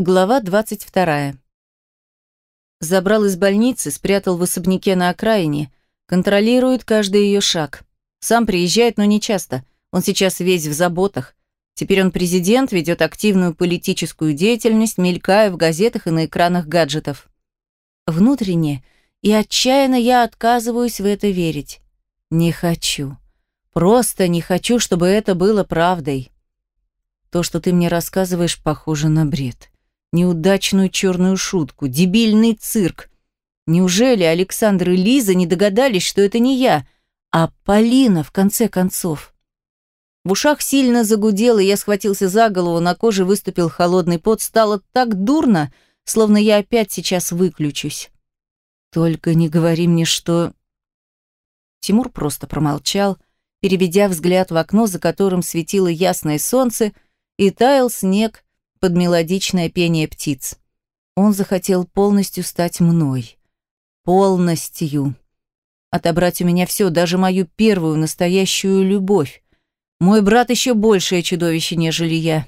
Глава 22. Забрал из больницы, спрятал в особняке на окраине, контролирует каждый ее шаг. Сам приезжает, но не часто. Он сейчас весь в заботах. Теперь он президент, ведет активную политическую деятельность, мелькая в газетах и на экранах гаджетов. Внутренне и отчаянно я отказываюсь в это верить. Не хочу. Просто не хочу, чтобы это было правдой. То, что ты мне рассказываешь, похоже на бред неудачную черную шутку, дебильный цирк. Неужели Александр и Лиза не догадались, что это не я, а Полина, в конце концов? В ушах сильно загудело, я схватился за голову, на коже выступил холодный пот, стало так дурно, словно я опять сейчас выключусь. Только не говори мне, что... Тимур просто промолчал, переведя взгляд в окно, за которым светило ясное солнце, и таял снег, под мелодичное пение птиц. Он захотел полностью стать мной. Полностью. Отобрать у меня все, даже мою первую настоящую любовь. Мой брат еще большее чудовище, нежели я.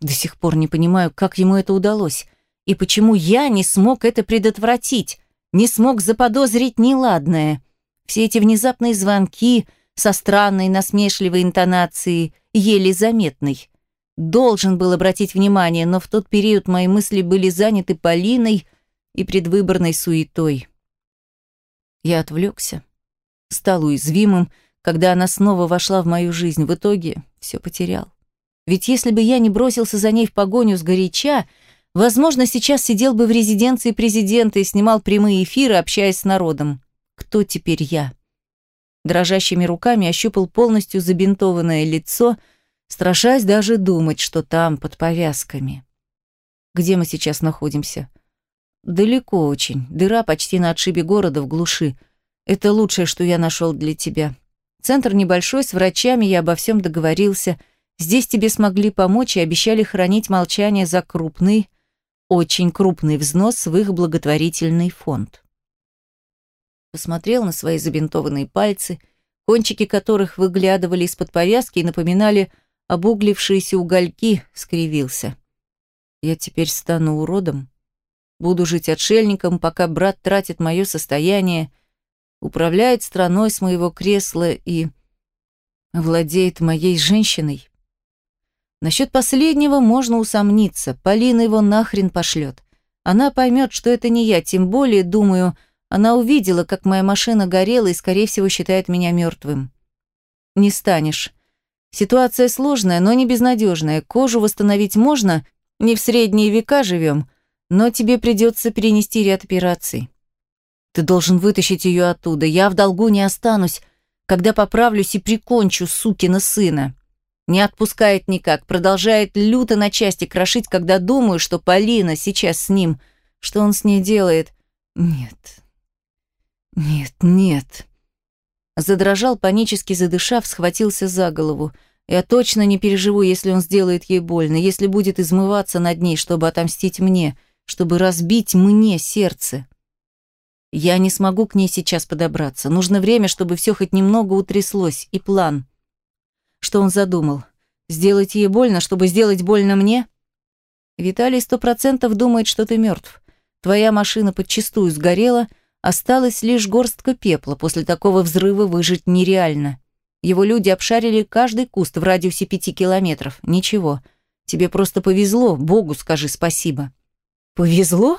До сих пор не понимаю, как ему это удалось. И почему я не смог это предотвратить, не смог заподозрить неладное. Все эти внезапные звонки со странной насмешливой интонацией, еле заметной. Должен был обратить внимание, но в тот период мои мысли были заняты Полиной и предвыборной суетой. Я отвлекся, стал уязвимым, когда она снова вошла в мою жизнь. В итоге все потерял. Ведь если бы я не бросился за ней в погоню с горяча, возможно, сейчас сидел бы в резиденции президента и снимал прямые эфиры, общаясь с народом. Кто теперь я? Дрожащими руками ощупал полностью забинтованное лицо – страшась даже думать, что там, под повязками. Где мы сейчас находимся? Далеко очень. Дыра почти на отшибе города в глуши. Это лучшее, что я нашел для тебя. Центр небольшой, с врачами я обо всем договорился. Здесь тебе смогли помочь и обещали хранить молчание за крупный, очень крупный взнос в их благотворительный фонд. Посмотрел на свои забинтованные пальцы, кончики которых выглядывали из-под повязки и напоминали обуглившиеся угольки, скривился. Я теперь стану уродом? Буду жить отшельником, пока брат тратит мое состояние, управляет страной с моего кресла и владеет моей женщиной? Насчет последнего можно усомниться. Полина его нахрен пошлет. Она поймет, что это не я, тем более, думаю, она увидела, как моя машина горела и, скорее всего, считает меня мертвым. Не станешь. Ситуация сложная, но не безнадежная. Кожу восстановить можно, не в средние века живем, но тебе придется перенести ряд операций. Ты должен вытащить ее оттуда. Я в долгу не останусь, когда поправлюсь и прикончу сукина сына. Не отпускает никак, продолжает люто на части крошить, когда думаю, что Полина сейчас с ним. Что он с ней делает? Нет. Нет, нет. Задрожал, панически задышав, схватился за голову. Я точно не переживу, если он сделает ей больно, если будет измываться над ней, чтобы отомстить мне, чтобы разбить мне сердце. Я не смогу к ней сейчас подобраться. Нужно время, чтобы все хоть немного утряслось, и план. Что он задумал? Сделать ей больно, чтобы сделать больно мне? Виталий сто процентов думает, что ты мертв. Твоя машина подчистую сгорела — Осталась лишь горстка пепла. После такого взрыва выжить нереально. Его люди обшарили каждый куст в радиусе пяти километров. Ничего. Тебе просто повезло. Богу скажи спасибо. Повезло?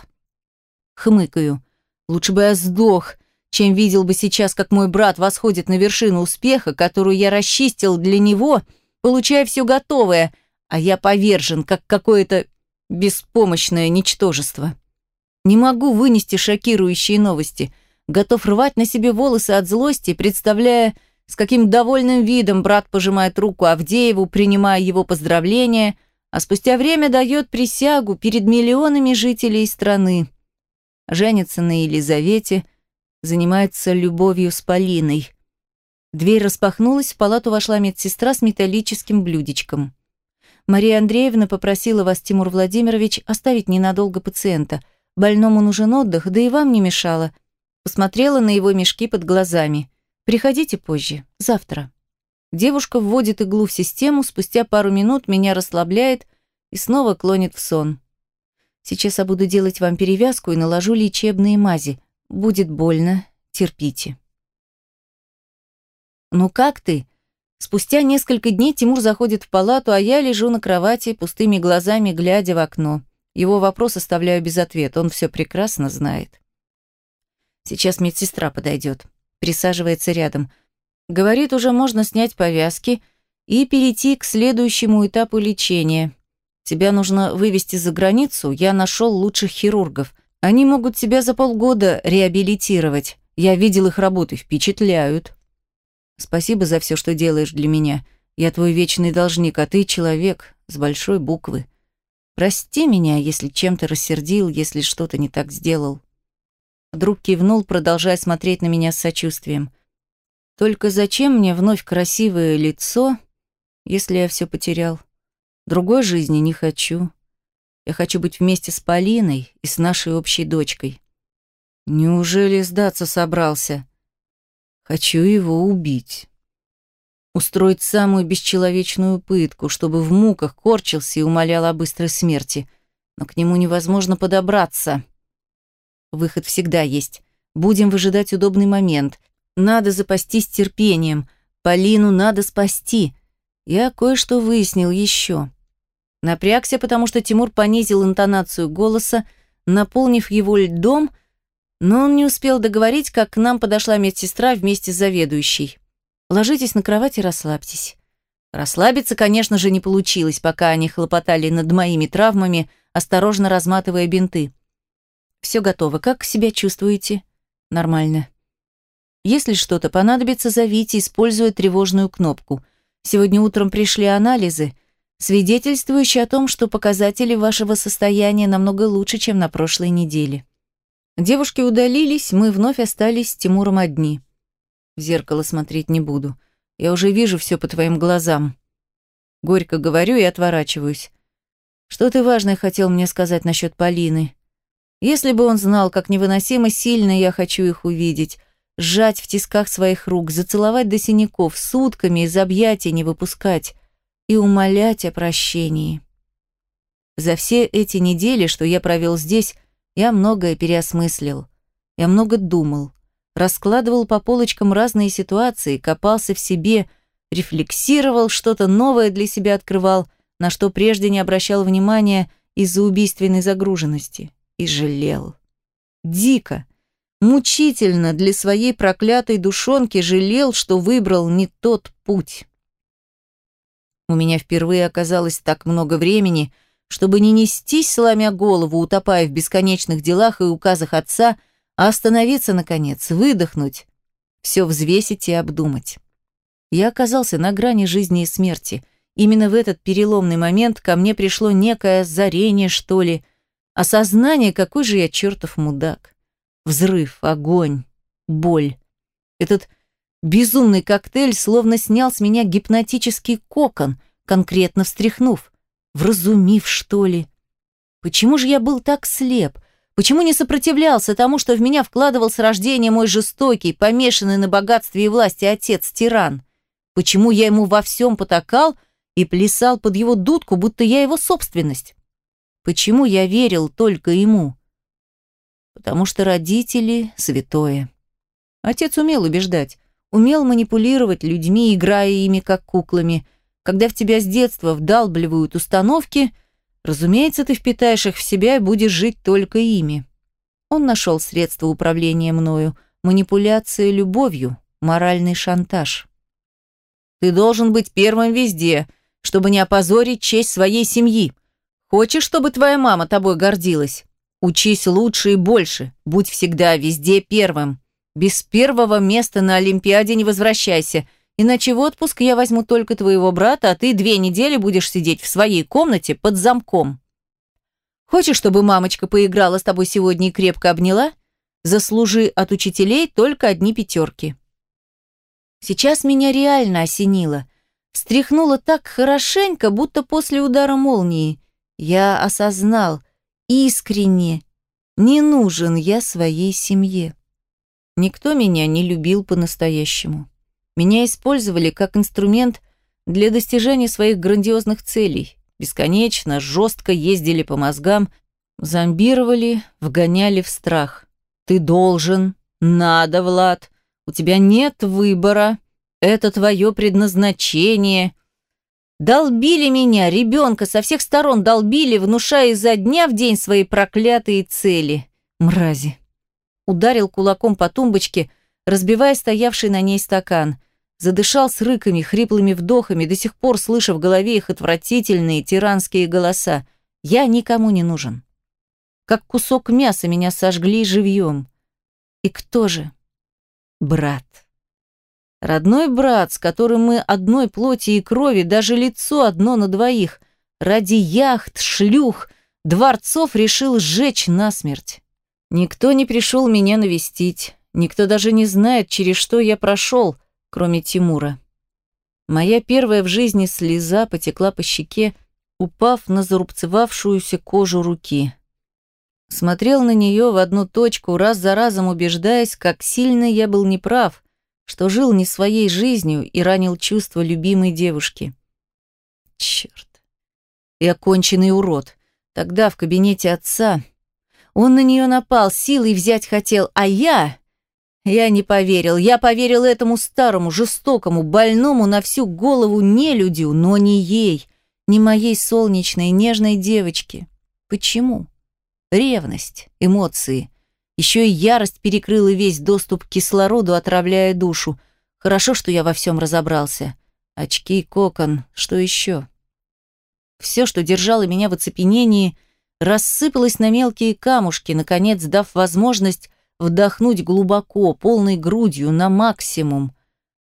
Хмыкаю. Лучше бы я сдох, чем видел бы сейчас, как мой брат восходит на вершину успеха, которую я расчистил для него, получая все готовое, а я повержен, как какое-то беспомощное ничтожество. Не могу вынести шокирующие новости. Готов рвать на себе волосы от злости, представляя, с каким довольным видом брат пожимает руку Авдееву, принимая его поздравления, а спустя время дает присягу перед миллионами жителей страны. Женится на Елизавете, занимается любовью с Полиной. Дверь распахнулась, в палату вошла медсестра с металлическим блюдечком. Мария Андреевна попросила вас, Тимур Владимирович, оставить ненадолго пациента – Больному нужен отдых, да и вам не мешало. Посмотрела на его мешки под глазами. Приходите позже, завтра. Девушка вводит иглу в систему, спустя пару минут меня расслабляет и снова клонит в сон. Сейчас я буду делать вам перевязку и наложу лечебные мази. Будет больно, терпите. «Ну как ты?» Спустя несколько дней Тимур заходит в палату, а я лежу на кровати, пустыми глазами глядя в окно. Его вопрос оставляю без ответа, он все прекрасно знает. Сейчас медсестра подойдет, присаживается рядом. Говорит, уже можно снять повязки и перейти к следующему этапу лечения. Тебя нужно вывести за границу, я нашел лучших хирургов. Они могут тебя за полгода реабилитировать. Я видел их работы, впечатляют. Спасибо за все, что делаешь для меня. Я твой вечный должник, а ты человек с большой буквы. Прости меня, если чем-то рассердил, если что-то не так сделал. Друг кивнул, продолжая смотреть на меня с сочувствием. Только зачем мне вновь красивое лицо, если я все потерял? Другой жизни не хочу. Я хочу быть вместе с Полиной и с нашей общей дочкой. Неужели сдаться собрался? Хочу его убить. Устроить самую бесчеловечную пытку, чтобы в муках корчился и умолял о быстрой смерти. Но к нему невозможно подобраться. Выход всегда есть. Будем выжидать удобный момент. Надо запастись терпением. Полину надо спасти. Я кое-что выяснил еще. Напрягся, потому что Тимур понизил интонацию голоса, наполнив его льдом, но он не успел договорить, как к нам подошла медсестра вместе с заведующей. «Ложитесь на кровать и расслабьтесь». Расслабиться, конечно же, не получилось, пока они хлопотали над моими травмами, осторожно разматывая бинты. «Все готово. Как себя чувствуете?» «Нормально». «Если что-то понадобится, зовите, используя тревожную кнопку. Сегодня утром пришли анализы, свидетельствующие о том, что показатели вашего состояния намного лучше, чем на прошлой неделе». Девушки удалились, мы вновь остались с Тимуром одни. В зеркало смотреть не буду. Я уже вижу все по твоим глазам. Горько говорю и отворачиваюсь. Что ты важное хотел мне сказать насчет Полины? Если бы он знал, как невыносимо сильно я хочу их увидеть, сжать в тисках своих рук, зацеловать до синяков, сутками из объятий не выпускать и умолять о прощении. За все эти недели, что я провел здесь, я многое переосмыслил. Я много думал. Раскладывал по полочкам разные ситуации, копался в себе, рефлексировал, что-то новое для себя открывал, на что прежде не обращал внимания из-за убийственной загруженности. И жалел. Дико, мучительно для своей проклятой душонки жалел, что выбрал не тот путь. У меня впервые оказалось так много времени – чтобы не нестись, сломя голову, утопая в бесконечных делах и указах отца, а остановиться, наконец, выдохнуть, все взвесить и обдумать. Я оказался на грани жизни и смерти. Именно в этот переломный момент ко мне пришло некое озарение, что ли, осознание, какой же я чертов мудак. Взрыв, огонь, боль. Этот безумный коктейль словно снял с меня гипнотический кокон, конкретно встряхнув вразумив, что ли. Почему же я был так слеп? Почему не сопротивлялся тому, что в меня вкладывал с рождения мой жестокий, помешанный на богатстве и власти отец-тиран? Почему я ему во всем потакал и плясал под его дудку, будто я его собственность? Почему я верил только ему? Потому что родители — святое. Отец умел убеждать, умел манипулировать людьми, играя ими как куклами — когда в тебя с детства вдалбливают установки, разумеется, ты впитаешь их в себя и будешь жить только ими. Он нашел средства управления мною, манипуляция любовью, моральный шантаж. Ты должен быть первым везде, чтобы не опозорить честь своей семьи. Хочешь, чтобы твоя мама тобой гордилась? Учись лучше и больше, будь всегда везде первым. Без первого места на Олимпиаде не возвращайся – Иначе в отпуск я возьму только твоего брата, а ты две недели будешь сидеть в своей комнате под замком. Хочешь, чтобы мамочка поиграла с тобой сегодня и крепко обняла? Заслужи от учителей только одни пятерки. Сейчас меня реально осенило. Встряхнуло так хорошенько, будто после удара молнии. Я осознал, искренне, не нужен я своей семье. Никто меня не любил по-настоящему. Меня использовали как инструмент для достижения своих грандиозных целей. Бесконечно, жестко ездили по мозгам, Зомбировали, вгоняли в страх. Ты должен, надо, Влад. У тебя нет выбора. Это твое предназначение. Долбили меня, ребенка, со всех сторон долбили, внушая изо дня в день свои проклятые цели. Мрази. Ударил кулаком по тумбочке, разбивая стоявший на ней стакан. Задышал с рыками, хриплыми вдохами, до сих пор слыша в голове их отвратительные тиранские голоса. Я никому не нужен. Как кусок мяса меня сожгли живьем. И кто же? Брат. Родной брат, с которым мы одной плоти и крови, даже лицо одно на двоих. Ради яхт, шлюх, дворцов решил сжечь насмерть. Никто не пришел меня навестить. Никто даже не знает, через что я прошел, кроме Тимура. Моя первая в жизни слеза потекла по щеке, упав на зарубцевавшуюся кожу руки. Смотрел на нее в одну точку, раз за разом убеждаясь, как сильно я был неправ, что жил не своей жизнью и ранил чувства любимой девушки. Черт. И оконченный урод. Тогда в кабинете отца он на нее напал, силой взять хотел, а я... Я не поверил. Я поверил этому старому, жестокому, больному на всю голову нелюдю, но не ей, не моей солнечной, нежной девочке. Почему? Ревность, эмоции. Еще и ярость перекрыла весь доступ к кислороду, отравляя душу. Хорошо, что я во всем разобрался. Очки, кокон, что еще? Все, что держало меня в оцепенении, рассыпалось на мелкие камушки, наконец дав возможность вдохнуть глубоко, полной грудью, на максимум.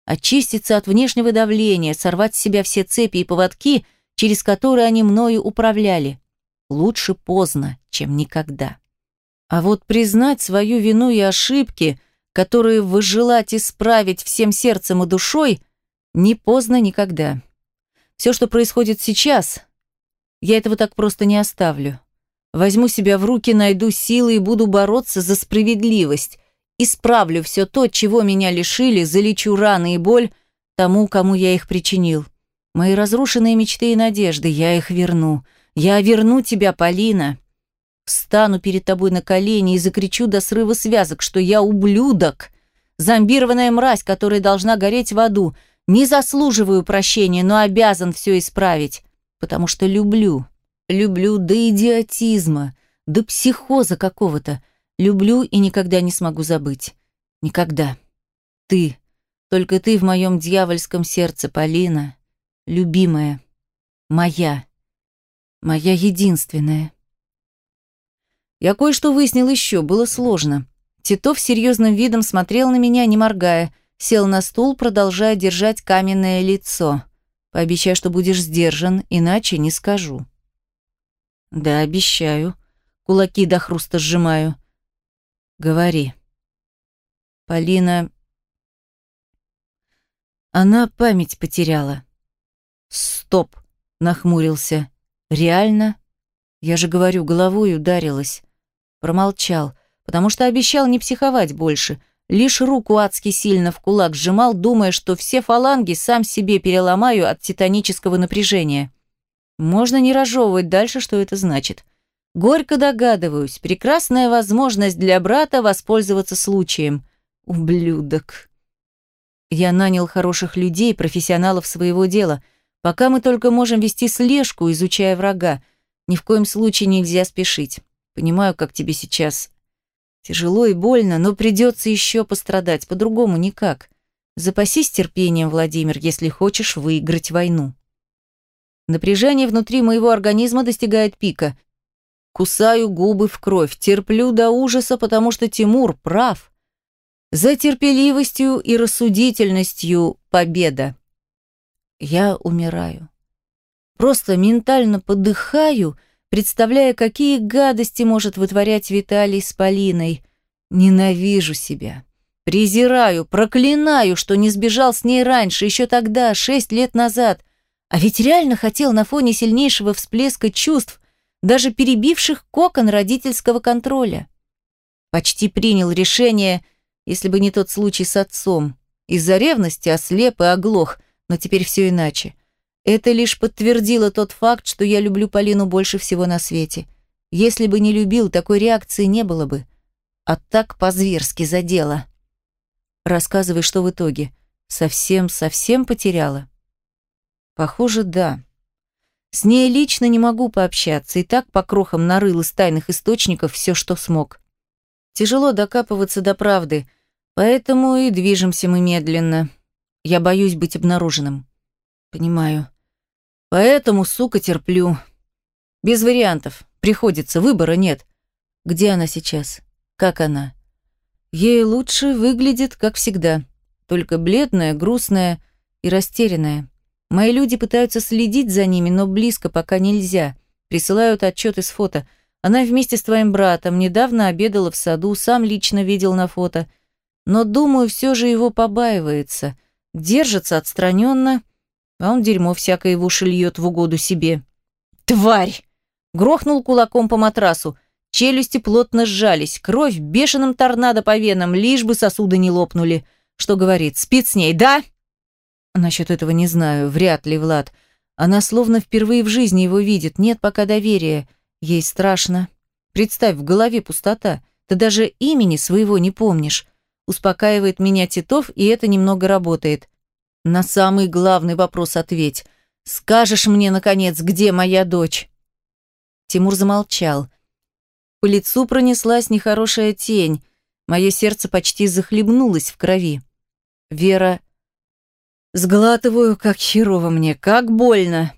Очиститься от внешнего давления, сорвать с себя все цепи и поводки, через которые они мною управляли. Лучше поздно, чем никогда. А вот признать свою вину и ошибки, которые вы желаете исправить всем сердцем и душой, не поздно никогда. Все, что происходит сейчас, я этого так просто не оставлю. Возьму себя в руки, найду силы и буду бороться за справедливость. Исправлю все то, чего меня лишили, залечу раны и боль тому, кому я их причинил. Мои разрушенные мечты и надежды, я их верну. Я верну тебя, Полина. Встану перед тобой на колени и закричу до срыва связок, что я ублюдок, зомбированная мразь, которая должна гореть в аду. Не заслуживаю прощения, но обязан все исправить, потому что люблю. Люблю до идиотизма, до психоза какого-то. Люблю и никогда не смогу забыть. Никогда. Ты. Только ты в моем дьявольском сердце, Полина. Любимая. Моя. Моя единственная. Я кое-что выяснил еще, было сложно. Титов серьезным видом смотрел на меня, не моргая, сел на стул, продолжая держать каменное лицо. Пообещай, что будешь сдержан, иначе не скажу. Да, обещаю. Кулаки до хруста сжимаю. Говори. Полина... Она память потеряла. Стоп, нахмурился. Реально? Я же говорю, головой ударилась. Промолчал, потому что обещал не психовать больше. Лишь руку адски сильно в кулак сжимал, думая, что все фаланги сам себе переломаю от титанического напряжения. Можно не разжевывать дальше, что это значит. Горько догадываюсь, прекрасная возможность для брата воспользоваться случаем. Ублюдок. Я нанял хороших людей, профессионалов своего дела. Пока мы только можем вести слежку, изучая врага. Ни в коем случае нельзя спешить. Понимаю, как тебе сейчас тяжело и больно, но придется еще пострадать, по-другому никак. Запасись терпением, Владимир, если хочешь выиграть войну. Напряжение внутри моего организма достигает пика. Кусаю губы в кровь, терплю до ужаса, потому что Тимур прав. За терпеливостью и рассудительностью победа. Я умираю. Просто ментально подыхаю – представляя, какие гадости может вытворять Виталий с Полиной. Ненавижу себя. Презираю, проклинаю, что не сбежал с ней раньше, еще тогда, шесть лет назад. А ведь реально хотел на фоне сильнейшего всплеска чувств, даже перебивших кокон родительского контроля. Почти принял решение, если бы не тот случай с отцом. Из-за ревности ослеп и оглох, но теперь все иначе. Это лишь подтвердило тот факт, что я люблю Полину больше всего на свете. Если бы не любил, такой реакции не было бы. А так по-зверски задела. Рассказывай, что в итоге. Совсем-совсем потеряла? Похоже, да. С ней лично не могу пообщаться, и так по крохам нарыл из тайных источников все, что смог. Тяжело докапываться до правды, поэтому и движемся мы медленно. Я боюсь быть обнаруженным. Понимаю. Поэтому, сука, терплю. Без вариантов. Приходится, выбора нет. Где она сейчас? Как она? Ей лучше выглядит, как всегда. Только бледная, грустная и растерянная. Мои люди пытаются следить за ними, но близко пока нельзя. Присылают отчеты с фото – она вместе с твоим братом недавно обедала в саду, сам лично видел на фото. Но, думаю, все же его побаивается. Держится отстраненно, а он дерьмо всякое в уши льет в угоду себе. «Тварь!» Грохнул кулаком по матрасу. Челюсти плотно сжались, кровь бешеным торнадо по венам, лишь бы сосуды не лопнули. Что говорит, спит с ней, да? Насчет этого не знаю, вряд ли, Влад. Она словно впервые в жизни его видит, нет пока доверия. Ей страшно. Представь, в голове пустота. Ты даже имени своего не помнишь. Успокаивает меня Титов, и это немного работает. На самый главный вопрос ответь. Скажешь мне, наконец, где моя дочь?» Тимур замолчал. По лицу пронеслась нехорошая тень. Мое сердце почти захлебнулось в крови. Вера... Сглатываю, как херово мне, как больно.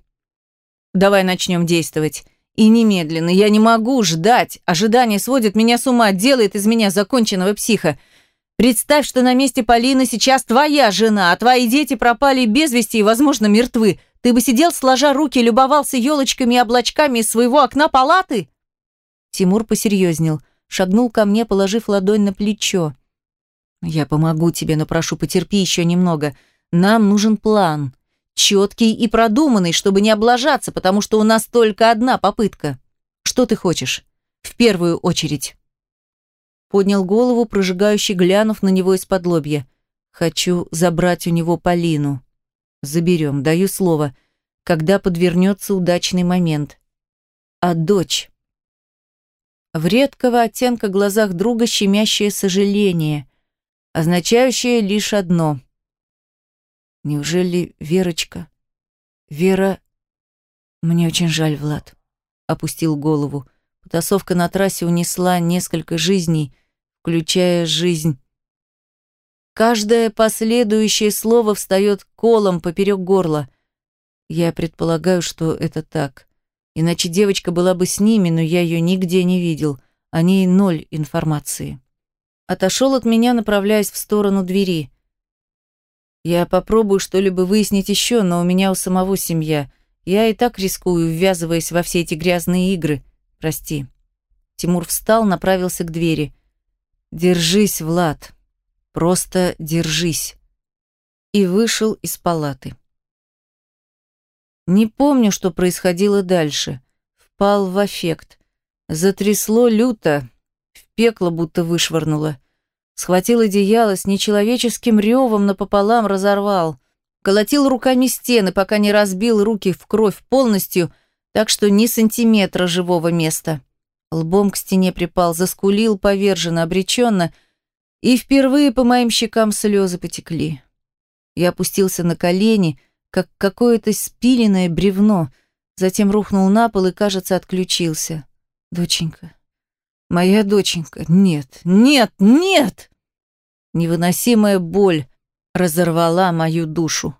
Давай начнем действовать. И немедленно. Я не могу ждать. Ожидание сводит меня с ума, делает из меня законченного психа. Представь, что на месте Полины сейчас твоя жена, а твои дети пропали без вести и, возможно, мертвы. Ты бы сидел, сложа руки, любовался елочками и облачками из своего окна палаты?» Тимур посерьезнел, шагнул ко мне, положив ладонь на плечо. «Я помогу тебе, но прошу, потерпи еще немного. Нам нужен план четкий и продуманный, чтобы не облажаться, потому что у нас только одна попытка. Что ты хочешь? В первую очередь. Поднял голову, прожигающий, глянув на него из-под лобья. Хочу забрать у него Полину. Заберем, даю слово, когда подвернется удачный момент. А дочь? В редкого оттенка глазах друга щемящее сожаление, означающее лишь одно — Неужели Верочка? Вера... Мне очень жаль, Влад. Опустил голову. Потасовка на трассе унесла несколько жизней, включая жизнь. Каждое последующее слово встает колом поперек горла. Я предполагаю, что это так. Иначе девочка была бы с ними, но я ее нигде не видел. О ней ноль информации. Отошел от меня, направляясь в сторону двери. Я попробую что-либо выяснить еще, но у меня у самого семья. Я и так рискую, ввязываясь во все эти грязные игры. Прости. Тимур встал, направился к двери. Держись, Влад. Просто держись. И вышел из палаты. Не помню, что происходило дальше. Впал в аффект. Затрясло люто, в пекло будто вышвырнуло. Схватил одеяло с нечеловеческим ревом напополам разорвал. Колотил руками стены, пока не разбил руки в кровь полностью, так что ни сантиметра живого места. Лбом к стене припал, заскулил поверженно, обреченно, и впервые по моим щекам слезы потекли. Я опустился на колени, как какое-то спиленное бревно, затем рухнул на пол и, кажется, отключился. Доченька, Моя доченька. Нет, нет, нет! Невыносимая боль разорвала мою душу.